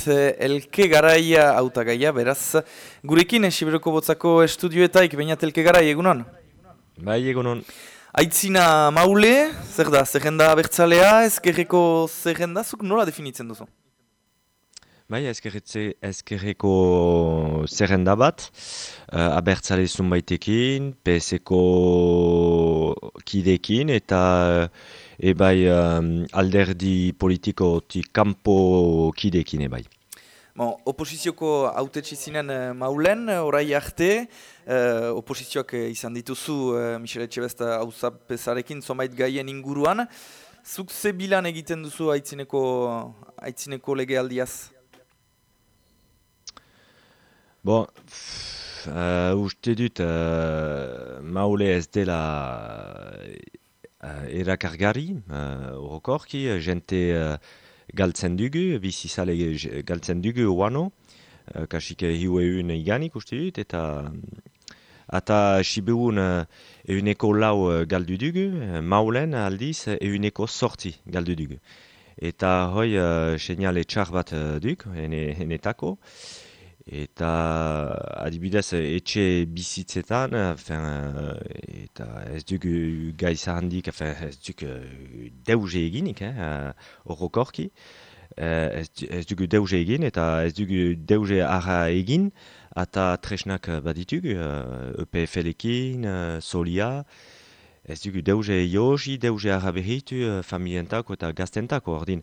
beñat elke garaia autagaia, beraz, gurekin esiberoko botzako estudioetaik beñat elke garai egunon? Bai, egunon. Aitzina maule, zer da, zerrenda bertzalea, ezkerreko zerrenda, zuk nola definitzen duzu? Bai, ezkerreko zerrenda bat, uh, abertzale zunbaitekin, PSeko kidekin, eta ebai um, alderdi politikotik kanpo kidekin ebai. Bon, oposizioko autetxe zinen uh, maulen, orai arte, uh, oposizioak uh, izan dituzu uh, Michele Etxebesta hauzapezarekin zomait gaien inguruan. Zuk ze bilan egiten duzu aitzineko, aitzineko lege aldiaz? Bon, uh, uste dut uh, maule ez dela uh, erakargari, uh, orokorki, jente uh, galtzen dugu, bizizale galtzen dugu oano, uh, kasik hiu egun iganik uste dut, eta eta sibeun uh, euneko lau galdu dugu, maulen aldiz euneko sorti galdu dugu. Eta hoi uh, seinale txar bat uh, duk, enetako, eta adibidez etxe bizitzetan fin, eta ez dugu gaiza handik fin, ez dugu deuze eginik eh, horrokorki ez, ez dugu deuze egin eta ez dugu deuze ara egin. Eta tresnak baditugu EPFL-ekin, Solia. Ez dugu deuze jozi, deuze ara berritu familientako eta gaztentako ordin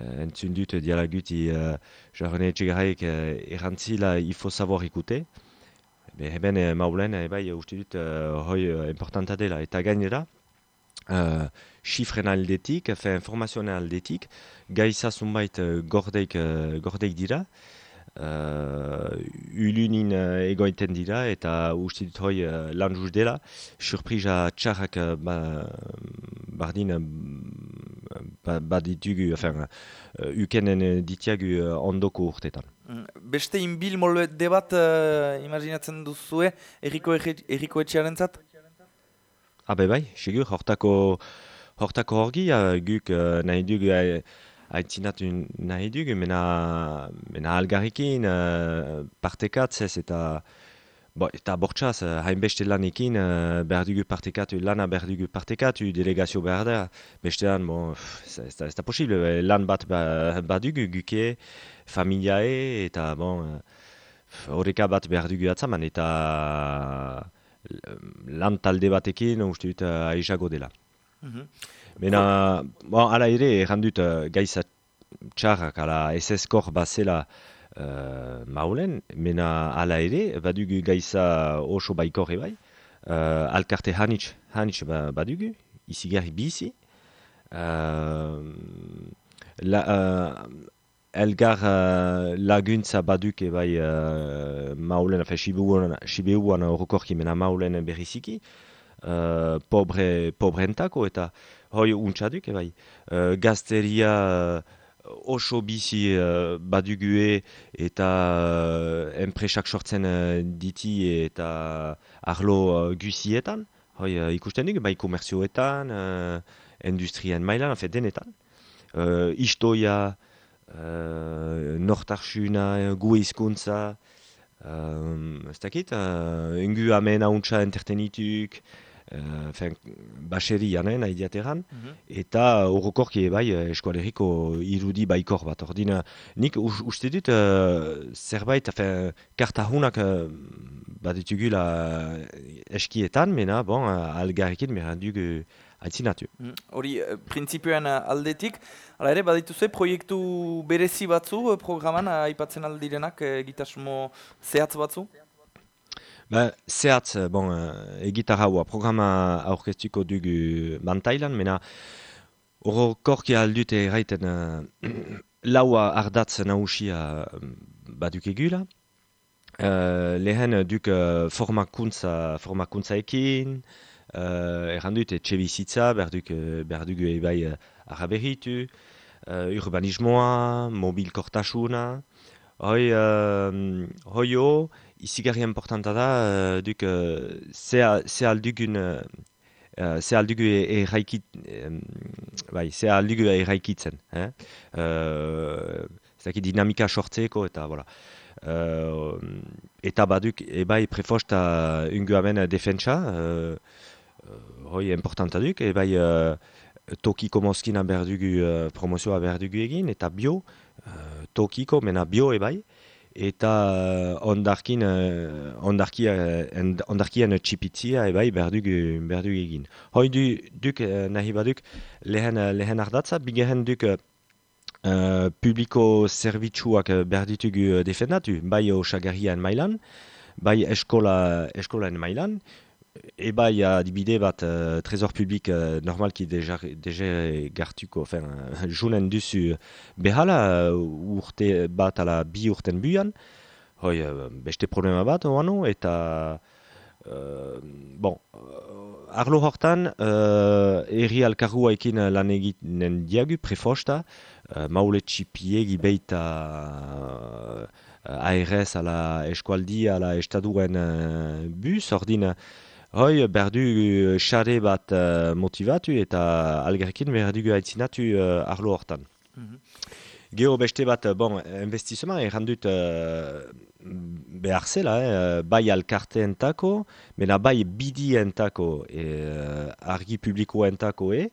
entzun dut diala guti uh, jarrene etxegarraik uh, errantzila il faut savoir écouter. Be, maulen, e, bai, uste dut uh, hoi uh, importanta dela. Eta gainera, uh, aldetik, fe uh, uh, uh, ulunin uh, egoiten dira, eta uste dut hoi uh, lan juz dela, surpriza txarrak uh, ba, bardin ba, baditugu, enfin, uh, ukenen ditiagu uh, ondoko urtetan. Mm, beste inbil molde bat uh, imaginatzen duzue erriko, erriko etxearen zat? Abe bai, segur, hortako, hortako horgi, uh, guk uh, nahi dugu uh, haitzinatu nahi dugu, mena, mena algarrikin, uh, partekatzez eta Bo, eta bortxaz, hainbeste lanekin, uh, behar dugu partekatu, lana behar dugu partekatu, delegazio behar da. Bestean, bon, ez da, da posible, lan bat ba, dugu, guke, familiae, eta bon, horreka bat behar dugu atzaman, eta lan talde batekin, uste dut, aizago dela. Mm -hmm. bon, ala ere, errandut, uh, gaiza txarrak, ala SS kor bazela, uh, maulen, mena ala ere, badugu gaiza oso baikor ebai, uh, alkarte hanitz, hanitz ba, badugu, izi gari bizi, uh, la, uh, elgar uh, laguntza baduk ebai uh, maulen, afe, sibeuan horrekorki mena maulen berriziki, uh, pobre, pobrentako eta hoi untxaduk ebai, uh, gazteria oso bizi uh, badugue eta uh, enpresak sortzen uh, diti eta arlo uh, gusietan, hoi uh, ikusten dugu, bai komerzioetan, uh, industrien mailan, afe denetan. Uh, istoia, uh, nortarsuna, gu izkuntza, uh, ez dakit, uh, ingu amen hauntza entertenituk, uh, fen, baseri nahi diateran, mhm. eta horrokorki bai eh, eskualeriko irudi baikor bat. Ordin, nik uste dut uh, zerbait, afen, kartahunak uh, bat ditugula eskietan, mena, bon, algarrekin, mera dugu aitzinatu. Mhm. Hori, mm. prinsipioan aldetik, ala ere, baditu ze, proiektu berezi batzu programan, aipatzen aldirenak, egitasmo zehatz batzu? Ba, zehatz, bon, egitarra hua programa aurkeztuko dugu bantailan, mena horro korki aldute erraiten uh, laua ardatz nahusia baduk egula. Uh, lehen duk uh, formakuntza, formakuntzaekin, uh, errandut etxe bizitza, berduk, berduk ebai uh, araberritu, uh, urbanismoa, mobilkortasuna, hoi, uh, hoio, izigarri importanta da, uh, duk, uh, ze aldugun, uh, ze aldugu erraikit, um, bai, ze aldugu erraikitzen, eh? uh, zaki dinamika sortzeko eta, voilà. Uh, eta baduk ebai prefosta ungu amen defentsa, uh, hoi importanta duk, ebai uh, tokiko mozkina berdugu uh, promozioa berdugu egin, eta bio, uh, tokiko mena bio ebai, eta uh, ondarkin, uh, ondarki, uh, ondarkian txipitzia ebai berdugu, berdugu egin. Hoi du, duk, uh, nahi baduk lehen, lehen ardatza, bigehen duk Uh, publiko zerbitzuak behar ditugu uh, defendatu, bai osagarrian mailan, bai eskola, eskolaen mailan, e bai adibide bat uh, trezor publik uh, normalki deja, deja gartuko, fin, uh, junen duzu behala urte bat ala bi urten buian, hoi beste problema bat oano, eta bon, arlo hortan, uh, erri alkarrua ekin lan egiten diagu, prefosta, uh, maule txipiegi beita uh, ARS ala eskualdi ala estaduen uh, bus, ordin, hoi berdu xare bat uh, motivatu eta algerkin berdu haitzinatu uh, arlo hortan. Mm -hmm. Geo beste bat, bon, investizema errandut uh, behar zela, eh, bai alkarte entako, mena bai bidi entako, e, argi publiko entako, e,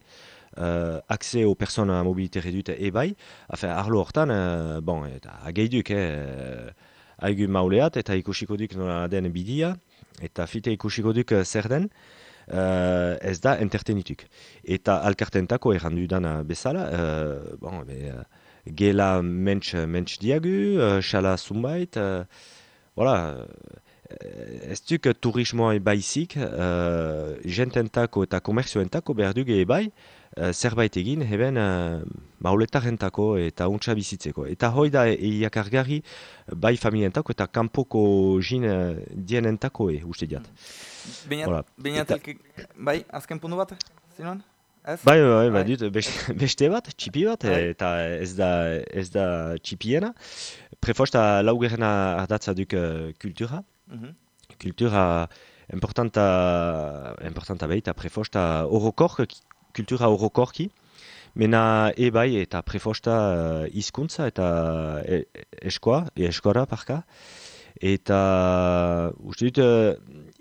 uh, akse o persona mobilite redute e bai, afen, arlo hortan, uh, bon, eta ageiduk, eh, haigu mauleat, eta ikusiko duk nola den bidia, eta fite ikusiko duk zer den, uh, ez da entertenituk. Eta alkartentako errandu dana bezala, uh, bon, be, uh, gela mentx, mentx diagu, uh, xala zumbait, uh, voilà, ez duk turismoa baizik, uh, jententako eta komerzioentako behar duge ebai, uh, zerbait egin, heben uh, mauletarentako eta untsa bizitzeko. Eta hoi da eiak argari bai familientako eta kanpoko jin uh, dienentako e, uste diat. Baina, bai, azken puntu bat, zinon? Bai, bai, bai, dut, beste bat, txipi bat, bai. eta ez da, ez da txipiena. Prefosta laugerena ardatza duk uh, kultura. Mm -hmm. Kultura importanta, importanta behita prefosta orokork, kultura orokorki. Mena e bai eta prefosta uh, izkuntza eta e, eskoa, e, eskora parka. Eta uste dut uh,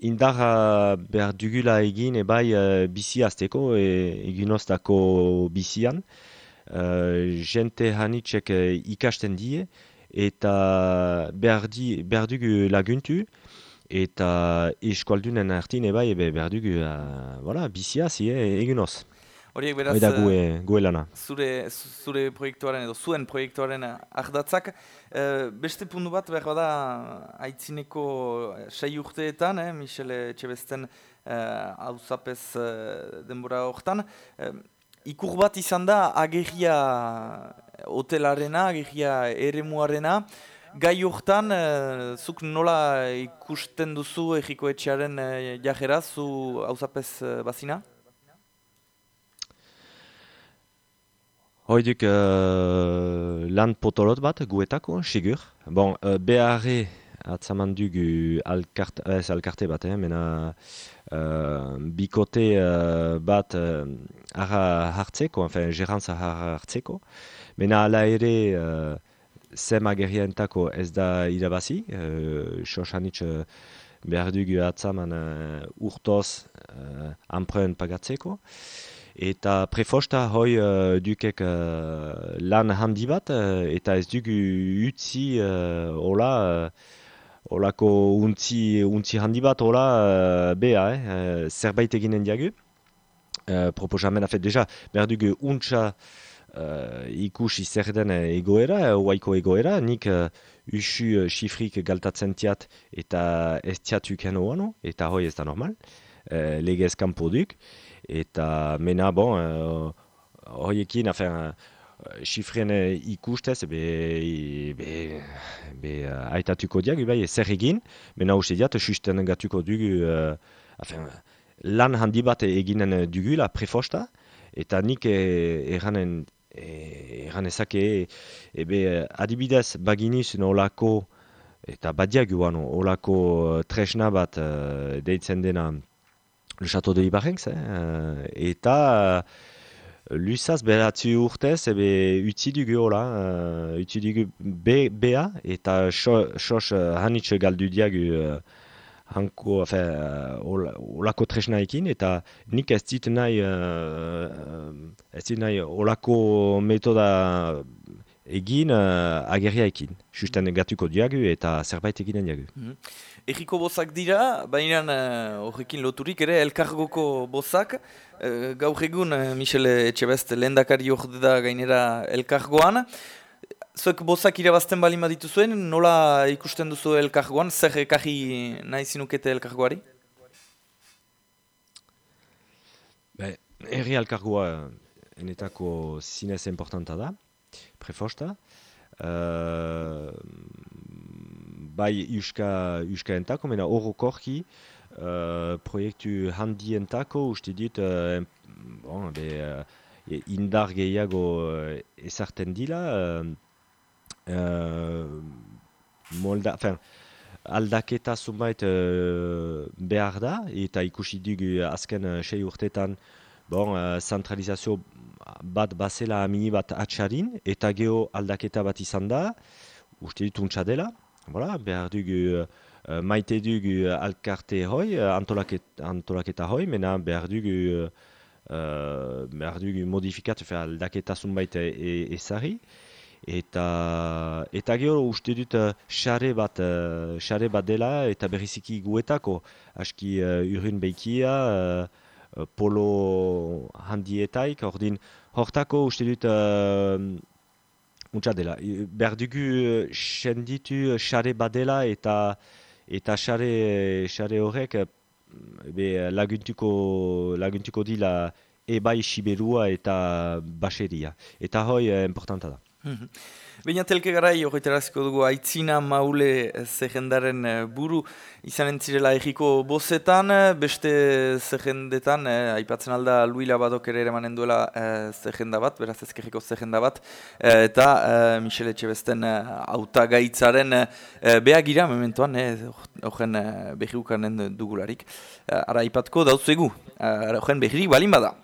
indarra behar dugula egin ebai uh, bizi azteko e, eginoztako bizian. Uh, jente hanitxek uh, ikasten die eta behar, di, behar dugu laguntu eta eskualdunen hartin ebai behar dugu uh, voilà, bizia zie eginoz. Horiek beraz, gue, lana. Zure, zure proiektuaren edo zuen proiektuaren ahdatzak. E, beste puntu bat behar bada haitzineko sei urteetan, eh, Michele Txebesten hau eh, denbora horretan. Eh, ikur bat izan da agerria hotelarena, agerria ere muarena. Gai horretan, eh, zuk nola ikusten duzu egiko etxearen eh, jajera, zu hau bazina? Hoiduk uh, lan potolot bat guetako, sigur. Bon, uh, beharre atzaman dugu alkarte, ez alkarte bat, eh, mena uh, bikote uh, bat uh, ara hartzeko, enfin, gerantza ara hartzeko. Mena ala ere uh, zem agerientako ez da irabazi, uh, xosanitz uh, behar dugu atzaman uh, urtoz uh, pagatzeko. Eta prefosta hoi uh, dukek uh, lan handi bat, uh, eta ez dugu utzi uh, hola, uh, holako untzi, untzi handi bat hola uh, bea, eh, uh, zerbait eginen diagu. Uh, proposamen afet deja, behar dugu untsa uh, ikusi zer den egoera, uh, egoera, nik uh, usu uh, xifrik galtatzen tiat eta ez tiatuken oano, eta hoi ez da normal, uh, legez kanpo duk eta mena bon uh, horiekin afen Xifren ikustez, be, be, be aitatuko diagu, bai, zer egin, mena uste diat, susten gatuko dugu, uh, lan handi bat eginen dugu, la prefosta, eta nik erranen, erran ezake, ebe adibidez baginiz nolako, eta badiaguan olako tresna bat deitzen dena le château de Ibarrenx, eh, eta Lusaz beratzi urtez, ebe utzi dugu hola, uh, utzi dugu be, bea, eta sos uh, hanitz galdu diagu uh, hanko, afe, uh, olako tresnaekin, eta nik ez dit nahi, uh, ez dit nahi olako metoda egin uh, agerriaekin. Justen gatuko diagu eta zerbait eginen diagu. Mm -hmm. Eriko bozak dira, baina horrekin loturik ere, elkargoko bozak, Uh, gaur egun, uh, Michele Etxebest, lehen dakari da gainera elkargoan. Zuek bozak irabazten bali maditu zuen, nola ikusten duzu elkargoan, zer ekarri nahi zinukete elkargoari? Be, erri elkargoa enetako zinez importanta da, prefosta. Uh, bai, Euska, Euska entako, mena korki, uh, proiektu handientako uste dit uh, bon, be, uh, indar gehiago uh, ezarten dila uh, uh, molda, fin, aldaketa zumait uh, behar da eta ikusi dugu azken uh, sei urtetan bon, uh, zentralizazio bat bazela amini bat atxarin eta geho aldaketa bat izan da uste dit untsa dela voilà, behar dugu uh, maite dugu uh, alkarte hoi, antolaketa, antolaketa hoi, mena behar dugu, uh, behar dugu modifikat, fe aldaketa zunbait e, ezari. Eta, eta gero uste dut xare bat, uh, bat dela eta berriziki guetako. Aski uh, urrin behikia, uh, polo handietaik, ordin hortako uste dut Untsa dela, behar dugu senditu xare badela eta eta xare, xare horrek eh, be, laguntuko, laguntuko dila ebai siberua eta baseria. Eta hoi importanta da. Mhm. Baina telke garai horretaraziko dugu aitzina maule zerrendaren eh, buru izan entzirela egiko bozetan, beste zerrendetan, eh, aipatzen alda Luila Badok ere ere manen duela eh, zerrenda bat, beraz ezkerriko zerrenda bat, eh, eta eh, Michele Etxebesten eh, auta gaitzaren eh, beha gira, mementoan, horren eh, eh, behiukanen dugularik. Eh, ara aipatko dauzuegu, eh, horren behirik balin bada.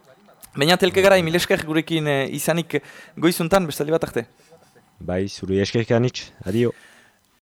Baina telke gara, mileskak gurekin eh, izanik goizuntan, bestali bat arte. Bai, zure eskerrik anitz, adio.